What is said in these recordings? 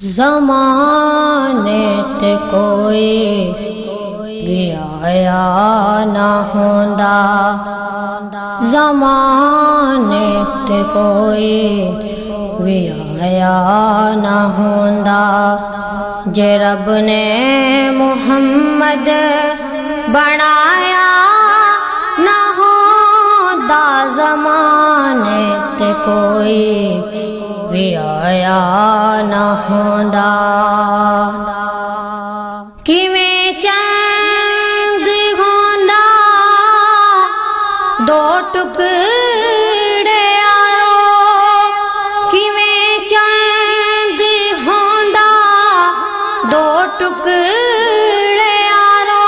زمانے تے کوئی بھی آیا نہ ہوندا۔ زمانے تے کوئی بھی آیا نہ ہوندا۔ جے رب نے محمد بنایا نہ ہوندا۔ زمانے تے کوئی بھی آیا نہ ہوندا کیویں چند ہوندا دو ٹکڑے آرو کیویں چند ہوندا دو ٹکڑے آرو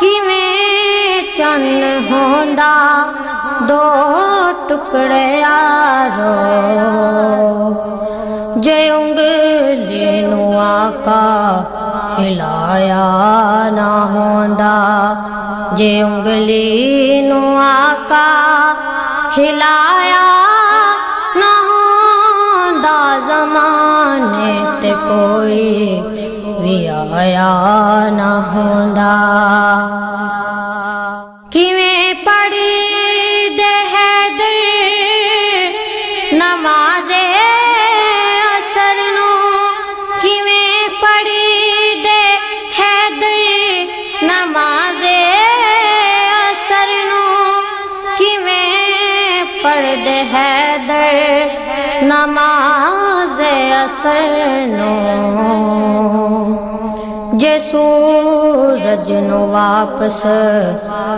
کیویں چند ہوندا دو ٹکڑے آرو جے انگلی نو آقا ہلایا نہ ہوندا جے انگلی نو آقا ہلایا نہ ہوندا زمانے تے کوئی بھی آیا نہ ہوندا حیدر نماز اثر نو جے سورج نو واپس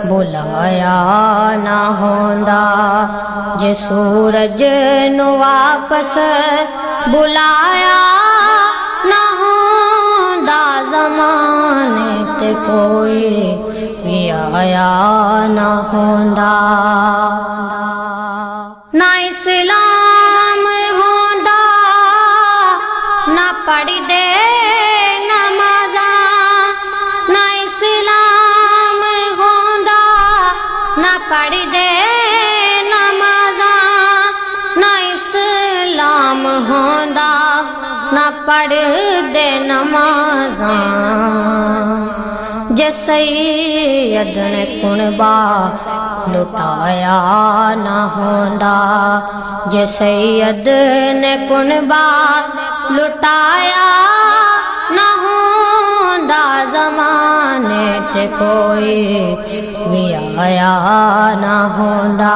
بلایا نہ ہوندا، جے سورج نو واپس بلایا نہ ہوندا، زمانے تے کوئی بھی آیا نہ ہوندا۔ اسلام ہوندا نہ پڑھ دے نمازاں نہ اسلام ہوندا نہ پڑھ دے نمازاں نہ اسلام ہوندا نہ پڑھ دے نمازاں سید نے کنبا لٹایا نہ ہوندا جے سید نے کنبا لٹایا نہ ہوندا زمانے تے کوئی بھی آیا نہ ہوندا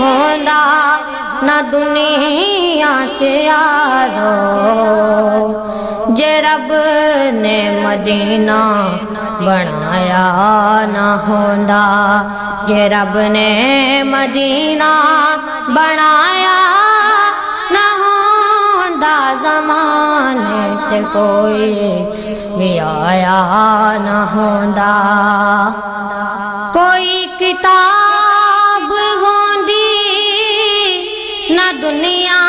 ہوندا نہ دنیا چیارو جے رب نے مدینہ بنایا نہ ہوندا۔ جے رب نے مدینہ بنایا نہ ہوندا۔ زمانے تے کوئی بھی آیا نہ ہوندا۔ کوئی کتاب دنیا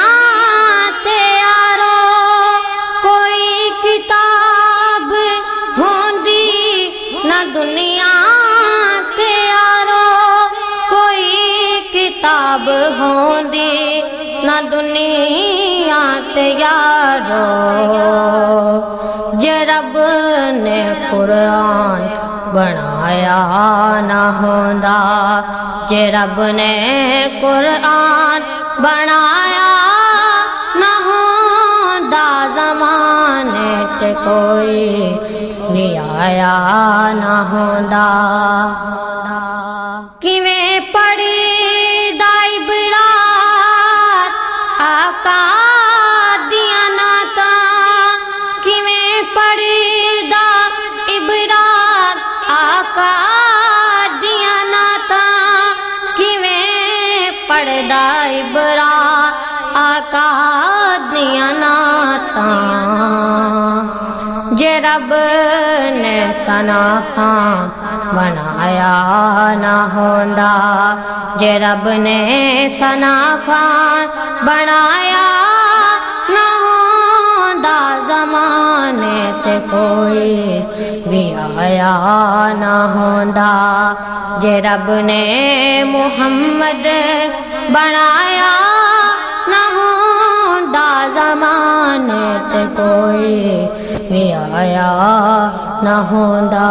تے یارو، کوئی کتاب ہوندی نہ دنیا تے یارو، کوئی کتاب ہوندی نہ دنیا تے یارو۔ جے رب نے قرآن بنایا نہ ہوندا جے رب نے قرآن بنایا نہ ہوں دا زمانے تے کوئی نہیں آیا، نہ ہوں دا کیویں پڑھی کیویں پڑھدا ابرار آقا دیاں ناتاں جے رب نے سنا خان بنایا نہ ہوندا جے رب نے سنا خان بنایا نہ ہوندا زمانے تے کوئی بھی آیا نہ ہوندا جے رب نے محمد بنایا نہ ہوندا زمانے تے کوئی بھی آیا نہ ہوندا